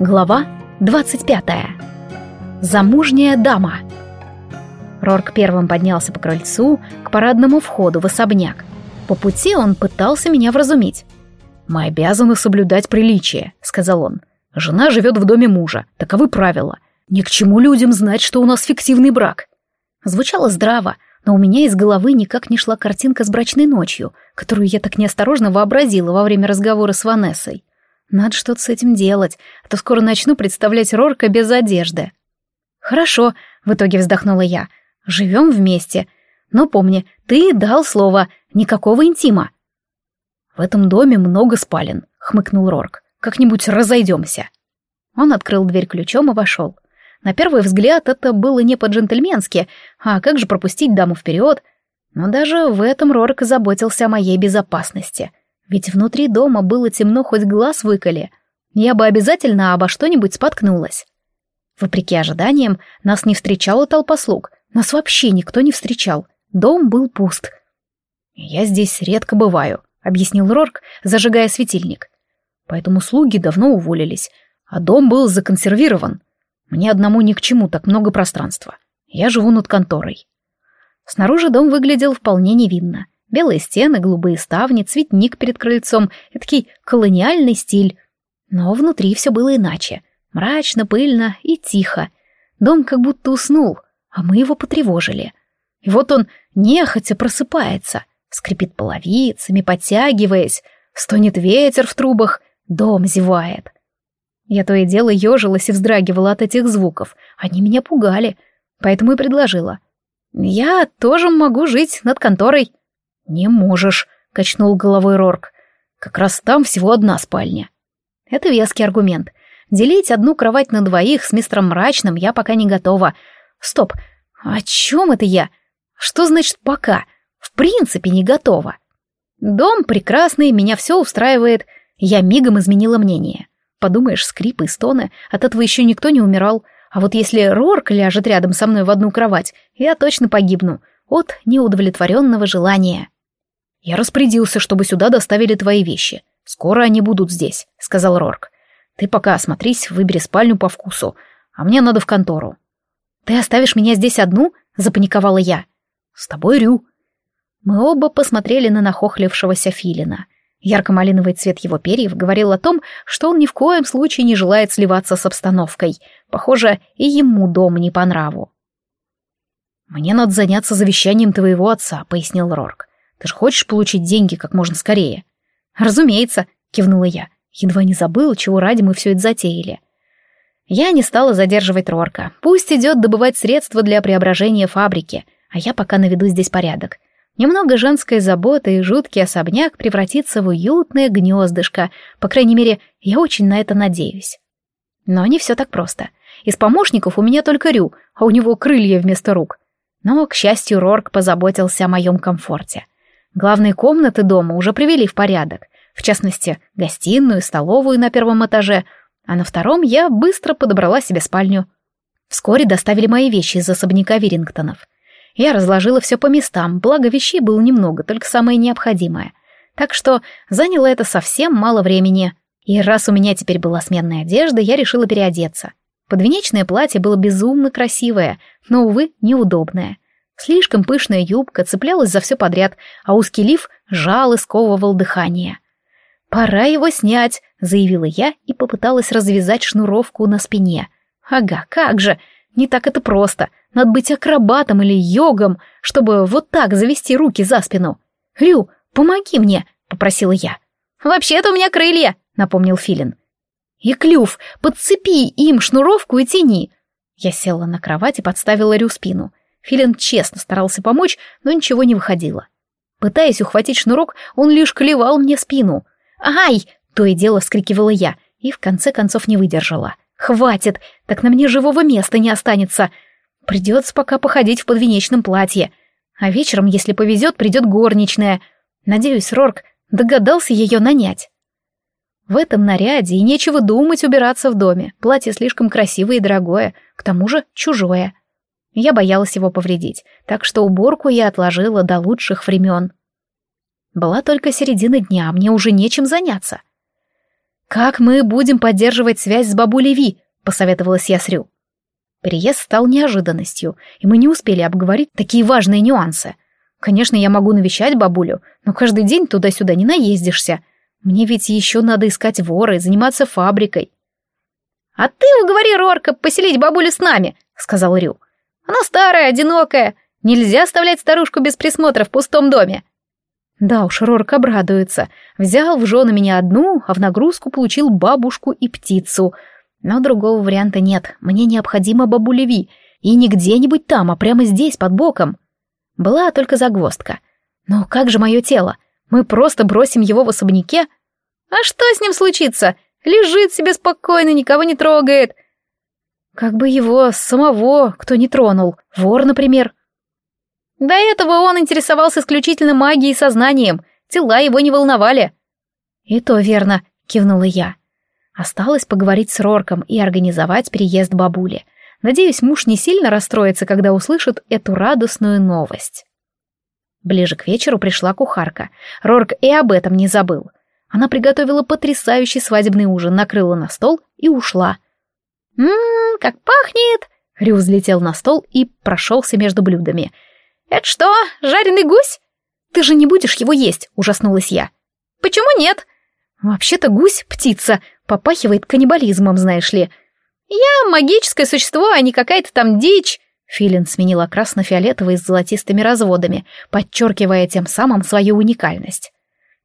Глава 25. Замужняя дама. Рорк первым поднялся по крыльцу к парадному входу в особняк. По пути он пытался меня вразумить. «Мы обязаны соблюдать приличие», — сказал он. «Жена живет в доме мужа, таковы правила. Ни к чему людям знать, что у нас фиктивный брак». Звучало здраво, но у меня из головы никак не шла картинка с брачной ночью, которую я так неосторожно вообразила во время разговора с Ванессой. Надо что-то с этим делать, а то скоро начну представлять Рорка без одежды. Хорошо, в итоге вздохнула я. Живем вместе. Но помни, ты дал слово, никакого интима. В этом доме много спален, хмыкнул Рорк. Как-нибудь разойдемся. Он открыл дверь ключом и вошел. На первый взгляд это было не по-джентльменски, а как же пропустить даму вперед? Но даже в этом Рорк заботился о моей безопасности — ведь внутри дома было темно, хоть глаз выколи. Я бы обязательно обо что-нибудь споткнулась. Вопреки ожиданиям, нас не встречала толпа слуг. Нас вообще никто не встречал. Дом был пуст. «Я здесь редко бываю», — объяснил Рорк, зажигая светильник. «Поэтому слуги давно уволились, а дом был законсервирован. Мне одному ни к чему так много пространства. Я живу над конторой». Снаружи дом выглядел вполне невинно. Белые стены, голубые ставни, цветник перед крыльцом, этакий колониальный стиль. Но внутри все было иначе. Мрачно, пыльно и тихо. Дом как будто уснул, а мы его потревожили. И вот он нехотя просыпается, скрипит половицами, подтягиваясь, стонет ветер в трубах, дом зевает. Я то и дело ежилась и вздрагивала от этих звуков. Они меня пугали, поэтому и предложила. «Я тоже могу жить над конторой». «Не можешь», — качнул головой Рорк. «Как раз там всего одна спальня». Это веский аргумент. Делить одну кровать на двоих с мистером Мрачным я пока не готова. Стоп, о чем это я? Что значит «пока»? В принципе не готова. Дом прекрасный, меня все устраивает. Я мигом изменила мнение. Подумаешь, скрипы и стоны, от этого еще никто не умирал. А вот если Рорк ляжет рядом со мной в одну кровать, я точно погибну от неудовлетворенного желания. «Я распорядился, чтобы сюда доставили твои вещи. Скоро они будут здесь», — сказал Рорк. «Ты пока осмотрись, выбери спальню по вкусу, а мне надо в контору». «Ты оставишь меня здесь одну?» — запаниковала я. «С тобой, Рю». Мы оба посмотрели на нахохлившегося филина. Ярко-малиновый цвет его перьев говорил о том, что он ни в коем случае не желает сливаться с обстановкой. Похоже, и ему дом не по нраву. «Мне надо заняться завещанием твоего отца», — пояснил Рорк. Ты же хочешь получить деньги как можно скорее?» «Разумеется», — кивнула я. Едва не забыла, чего ради мы все это затеяли. Я не стала задерживать Рорка. Пусть идет добывать средства для преображения фабрики, а я пока наведу здесь порядок. Немного женской заботы и жуткий особняк превратится в уютное гнездышко. По крайней мере, я очень на это надеюсь. Но не все так просто. Из помощников у меня только Рю, а у него крылья вместо рук. Но, к счастью, Рорк позаботился о моем комфорте. Главные комнаты дома уже привели в порядок, в частности, гостиную столовую на первом этаже, а на втором я быстро подобрала себе спальню. Вскоре доставили мои вещи из особняка Верингтонов. Я разложила все по местам, благо вещей было немного, только самое необходимое. Так что заняло это совсем мало времени. И раз у меня теперь была сменная одежда, я решила переодеться. Подвенечное платье было безумно красивое, но, увы, неудобное. Слишком пышная юбка цеплялась за все подряд, а узкий лиф жал и сковывал дыхание. «Пора его снять», — заявила я и попыталась развязать шнуровку на спине. «Ага, как же! Не так это просто. Надо быть акробатом или йогом, чтобы вот так завести руки за спину. Рю, помоги мне», — попросила я. «Вообще-то у меня крылья», — напомнил Филин. «И клюв, подцепи им шнуровку и тяни». Я села на кровать и подставила Рю спину. Филин честно старался помочь, но ничего не выходило. Пытаясь ухватить шнурок, он лишь клевал мне спину. «Ай!» — то и дело вскрикивала я, и в конце концов не выдержала. «Хватит! Так на мне живого места не останется! Придется пока походить в подвенечном платье. А вечером, если повезет, придет горничная. Надеюсь, Рорк догадался ее нанять». В этом наряде и нечего думать убираться в доме. Платье слишком красивое и дорогое, к тому же чужое. Я боялась его повредить, так что уборку я отложила до лучших времен. Была только середина дня, мне уже нечем заняться. «Как мы будем поддерживать связь с бабулей Ви?» — посоветовалась я с Рю. Переезд стал неожиданностью, и мы не успели обговорить такие важные нюансы. Конечно, я могу навещать бабулю, но каждый день туда-сюда не наездишься. Мне ведь еще надо искать вора и заниматься фабрикой. «А ты уговори Рорка поселить бабулю с нами», — сказал Рю. «Она старая, одинокая. Нельзя оставлять старушку без присмотра в пустом доме». Да уж, Рорк обрадуется. Взял в жены меня одну, а в нагрузку получил бабушку и птицу — но другого варианта нет. Мне необходимо бабуля Ви. И не где-нибудь там, а прямо здесь, под боком. Была только загвоздка. Но как же мое тело? Мы просто бросим его в особняке? А что с ним случится? Лежит себе спокойно, никого не трогает. Как бы его самого кто не тронул. Вор, например. До этого он интересовался исключительно магией и сознанием. Тела его не волновали. И то верно, кивнула я. Осталось поговорить с Рорком и организовать переезд бабули. Надеюсь, муж не сильно расстроится, когда услышит эту радостную новость. Ближе к вечеру пришла кухарка. Рорк и об этом не забыл. Она приготовила потрясающий свадебный ужин, накрыла на стол и ушла. «Ммм, как пахнет!» Рю взлетел на стол и прошелся между блюдами. «Это что, жареный гусь?» «Ты же не будешь его есть!» — ужаснулась я. «Почему нет?» «Вообще-то гусь — птица, Попахивает каннибализмом, знаешь ли. Я магическое существо, а не какая-то там дичь. Филин сменил окрас на фиолетовый с золотистыми разводами, подчеркивая тем самым свою уникальность.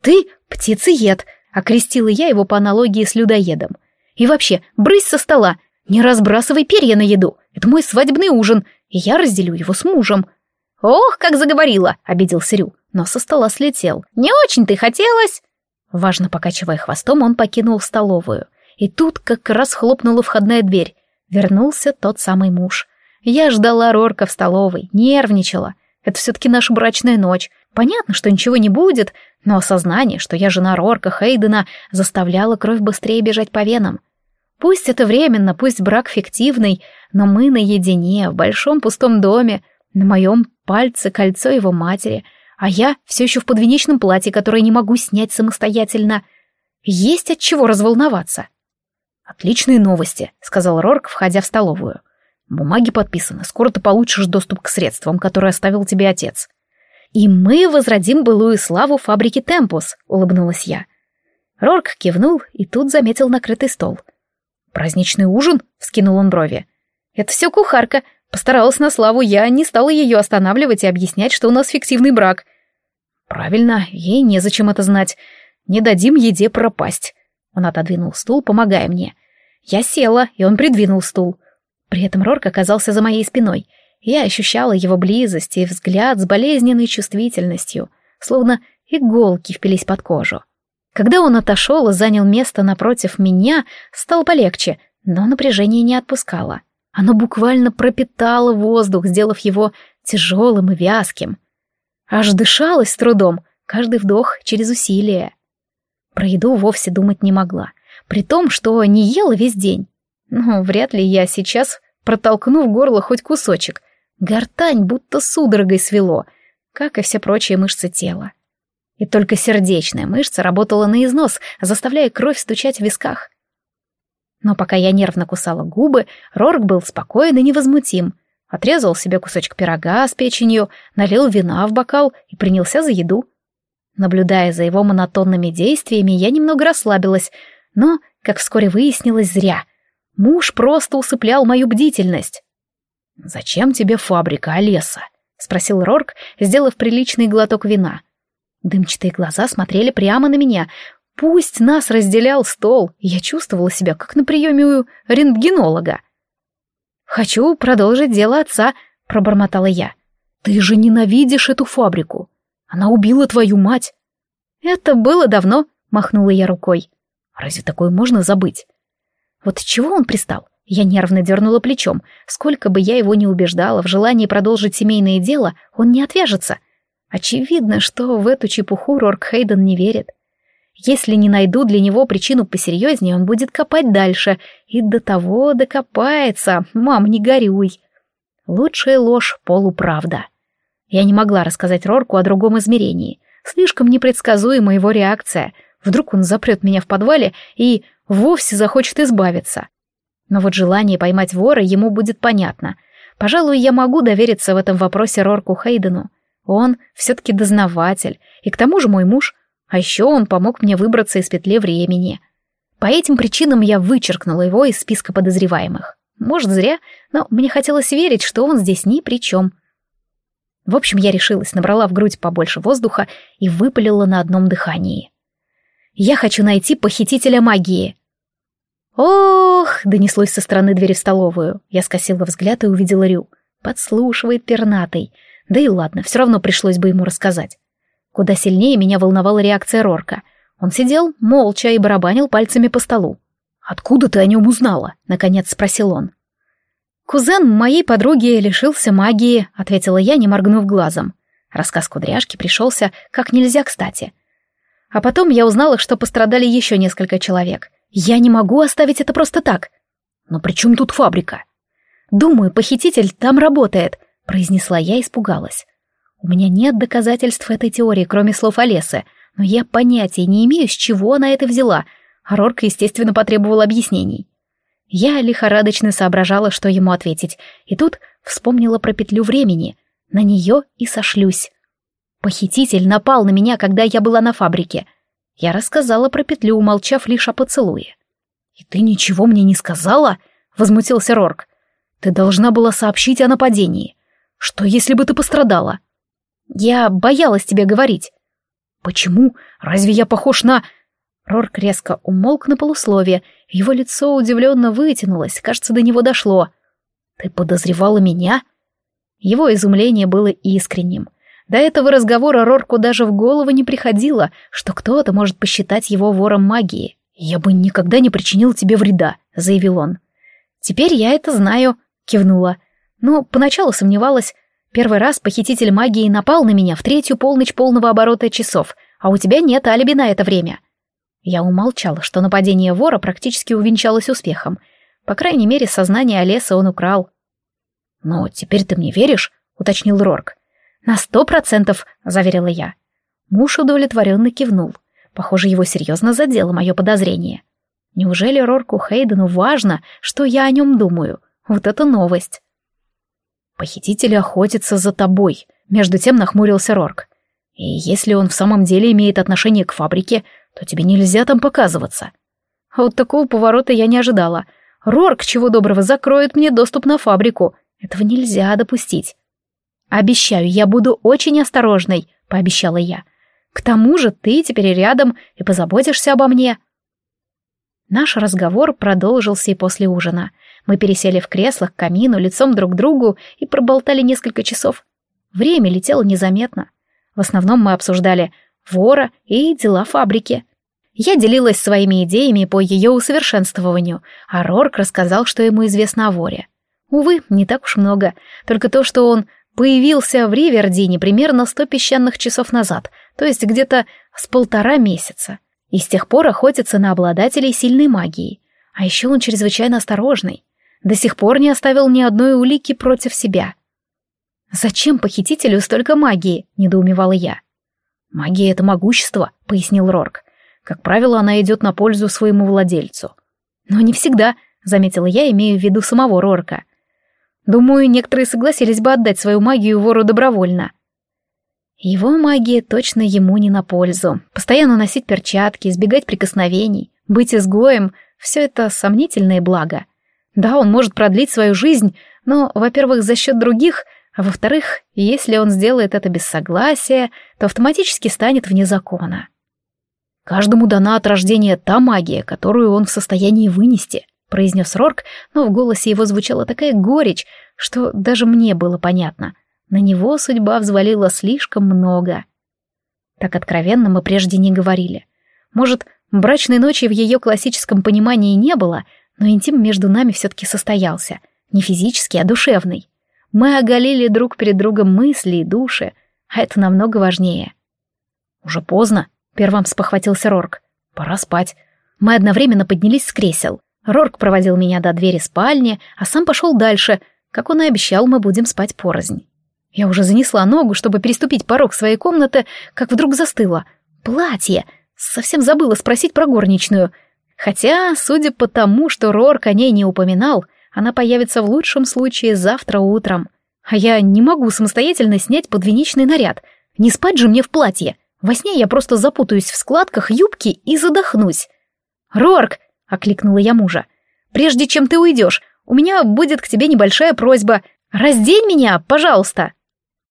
«Ты птицеед», — окрестила я его по аналогии с людоедом. «И вообще, брысь со стола, не разбрасывай перья на еду, это мой свадебный ужин, и я разделю его с мужем». «Ох, как заговорила!» — обиделся Рю, но со стола слетел. «Не очень-то хотелось!» Важно покачивая хвостом, он покинул столовую. И тут как раз хлопнула входная дверь. Вернулся тот самый муж. Я ждала Рорка в столовой, нервничала. Это все-таки наша брачная ночь. Понятно, что ничего не будет, но осознание, что я жена Рорка Хейдена, заставляло кровь быстрее бежать по венам. Пусть это временно, пусть брак фиктивный, но мы наедине, в большом пустом доме, на моем пальце кольцо его матери — а я все еще в подвенечном платье, которое не могу снять самостоятельно. Есть от чего разволноваться. «Отличные новости», — сказал Рорк, входя в столовую. «Бумаги подписаны, скоро ты получишь доступ к средствам, которые оставил тебе отец». «И мы возродим былую славу фабрики Темпус», — улыбнулась я. Рорк кивнул и тут заметил накрытый стол. «Праздничный ужин?» — вскинул он брови. «Это все кухарка. Постаралась на славу, я не стала ее останавливать и объяснять, что у нас фиктивный брак. Правильно, ей незачем это знать. Не дадим еде пропасть. Он отодвинул стул, помогая мне. Я села, и он придвинул стул. При этом Рорк оказался за моей спиной. Я ощущала его близость и взгляд с болезненной чувствительностью, словно иголки впились под кожу. Когда он отошел и занял место напротив меня, стало полегче, но напряжение не отпускало. Оно буквально пропитало воздух, сделав его тяжелым и вязким. Аж дышалось с трудом, каждый вдох через усилие. Про еду вовсе думать не могла, при том, что не ела весь день. Ну, вряд ли я сейчас протолкну в горло хоть кусочек. Гортань будто судорогой свело, как и все прочие мышцы тела. И только сердечная мышца работала на износ, заставляя кровь стучать в висках. Но пока я нервно кусала губы, Рорк был спокоен и невозмутим. Отрезал себе кусочек пирога с печенью, налил вина в бокал и принялся за еду. Наблюдая за его монотонными действиями, я немного расслабилась, но, как вскоре выяснилось, зря. Муж просто усыплял мою бдительность. «Зачем тебе фабрика, Олеса?» — спросил Рорк, сделав приличный глоток вина. Дымчатые глаза смотрели прямо на меня, Пусть нас разделял стол, я чувствовала себя как на приеме у рентгенолога. «Хочу продолжить дело отца», — пробормотала я. «Ты же ненавидишь эту фабрику. Она убила твою мать». «Это было давно», — махнула я рукой. «Разве такое можно забыть?» Вот чего он пристал? Я нервно дернула плечом. Сколько бы я его ни убеждала в желании продолжить семейное дело, он не отвяжется. Очевидно, что в эту чепуху Рорк Хейден не верит. Если не найду для него причину посерьезнее, он будет копать дальше. И до того докопается. Мам, не горюй. Лучшая ложь — полуправда. Я не могла рассказать Рорку о другом измерении. Слишком непредсказуема его реакция. Вдруг он запрет меня в подвале и вовсе захочет избавиться. Но вот желание поймать вора ему будет понятно. Пожалуй, я могу довериться в этом вопросе Рорку Хейдену. Он все-таки дознаватель, и к тому же мой муж, а еще он помог мне выбраться из петли времени. По этим причинам я вычеркнула его из списка подозреваемых. Может, зря, но мне хотелось верить, что он здесь ни при чем. В общем, я решилась, набрала в грудь побольше воздуха и выпалила на одном дыхании. «Я хочу найти похитителя магии!» «Ох!» — донеслось со стороны двери в столовую. Я скосила взгляд и увидела Рю. Подслушивает пернатый. Да и ладно, все равно пришлось бы ему рассказать. Куда сильнее меня волновала реакция Рорка. Он сидел молча и барабанил пальцами по столу. «Откуда ты о нем узнала?» — наконец спросил он. «Кузен моей подруги лишился магии», — ответила я, не моргнув глазом. Рассказ кудряшки пришелся как нельзя кстати. А потом я узнала, что пострадали еще несколько человек. Я не могу оставить это просто так. «Но при чем тут фабрика?» «Думаю, похититель там работает», — произнесла я и испугалась. У меня нет доказательств этой теории, кроме слов Олесы, но я понятия не имею, с чего она это взяла — а естественно, потребовал объяснений. Я лихорадочно соображала, что ему ответить, и тут вспомнила про петлю времени. На нее и сошлюсь. Похититель напал на меня, когда я была на фабрике. Я рассказала про петлю, умолчав лишь о поцелуе. «И ты ничего мне не сказала?» — возмутился Рорк. «Ты должна была сообщить о нападении. Что, если бы ты пострадала?» «Я боялась тебе говорить». «Почему? Разве я похож на...» Рорк резко умолк на полусловие, его лицо удивленно вытянулось, кажется, до него дошло. «Ты подозревала меня?» Его изумление было искренним. До этого разговора Рорку даже в голову не приходило, что кто-то может посчитать его вором магии. «Я бы никогда не причинил тебе вреда», — заявил он. «Теперь я это знаю», — кивнула. Но поначалу сомневалась. Первый раз похититель магии напал на меня в третью полночь полного оборота часов, а у тебя нет алиби на это время. Я умолчала, что нападение вора практически увенчалось успехом. По крайней мере, сознание Олеса он украл. «Но теперь ты мне веришь?» — уточнил Рорк. «На сто процентов», — заверила я. Муж удовлетворенно кивнул. Похоже, его серьезно задело мое подозрение. Неужели Рорку Хейдену важно, что я о нем думаю? Вот это новость. «Похититель охотится за тобой», — между тем нахмурился Рорк. «И если он в самом деле имеет отношение к фабрике, то тебе нельзя там показываться. А вот такого поворота я не ожидала. Рорк, чего доброго, закроет мне доступ на фабрику. Этого нельзя допустить. «Обещаю, я буду очень осторожной», — пообещала я. «К тому же ты теперь рядом и позаботишься обо мне». Наш разговор продолжился и после ужина. Мы пересели в креслах к камину, лицом друг к другу и проболтали несколько часов. Время летело незаметно. В основном мы обсуждали вора и дела фабрики. Я делилась своими идеями по ее усовершенствованию, а Рорк рассказал, что ему известно о воре. Увы, не так уж много, только то, что он появился в Ривердине примерно сто песчаных часов назад, то есть где-то с полтора месяца, и с тех пор охотится на обладателей сильной магии. А еще он чрезвычайно осторожный, до сих пор не оставил ни одной улики против себя. «Зачем похитителю столько магии?» — недоумевала я. «Магия — это могущество», — пояснил Рорк. «Как правило, она идет на пользу своему владельцу». «Но не всегда», — заметила я, имея в виду самого Рорка. «Думаю, некоторые согласились бы отдать свою магию вору добровольно». Его магия точно ему не на пользу. Постоянно носить перчатки, избегать прикосновений, быть изгоем — все это сомнительное благо. Да, он может продлить свою жизнь, но, во-первых, за счет других, а во-вторых, если он сделает это без согласия, то автоматически станет вне закона. Каждому дана от рождения та магия, которую он в состоянии вынести, произнес Рорк, но в голосе его звучала такая горечь, что даже мне было понятно. На него судьба взвалила слишком много. Так откровенно мы прежде не говорили. Может, брачной ночи в ее классическом понимании не было, но интим между нами все-таки состоялся. Не физический, а душевный. Мы оголили друг перед другом мысли и души, а это намного важнее. «Уже поздно», — первым спохватился Рорк. «Пора спать». Мы одновременно поднялись с кресел. Рорк проводил меня до двери спальни, а сам пошел дальше. Как он и обещал, мы будем спать порознь. Я уже занесла ногу, чтобы переступить порог своей комнаты, как вдруг застыла. Платье! Совсем забыла спросить про горничную. Хотя, судя по тому, что Рорк о ней не упоминал, она появится в лучшем случае завтра утром. А я не могу самостоятельно снять подвенечный наряд. Не спать же мне в платье. Во сне я просто запутаюсь в складках юбки и задохнусь. «Рорк!» — окликнула я мужа. «Прежде чем ты уйдешь, у меня будет к тебе небольшая просьба. Раздень меня, пожалуйста!»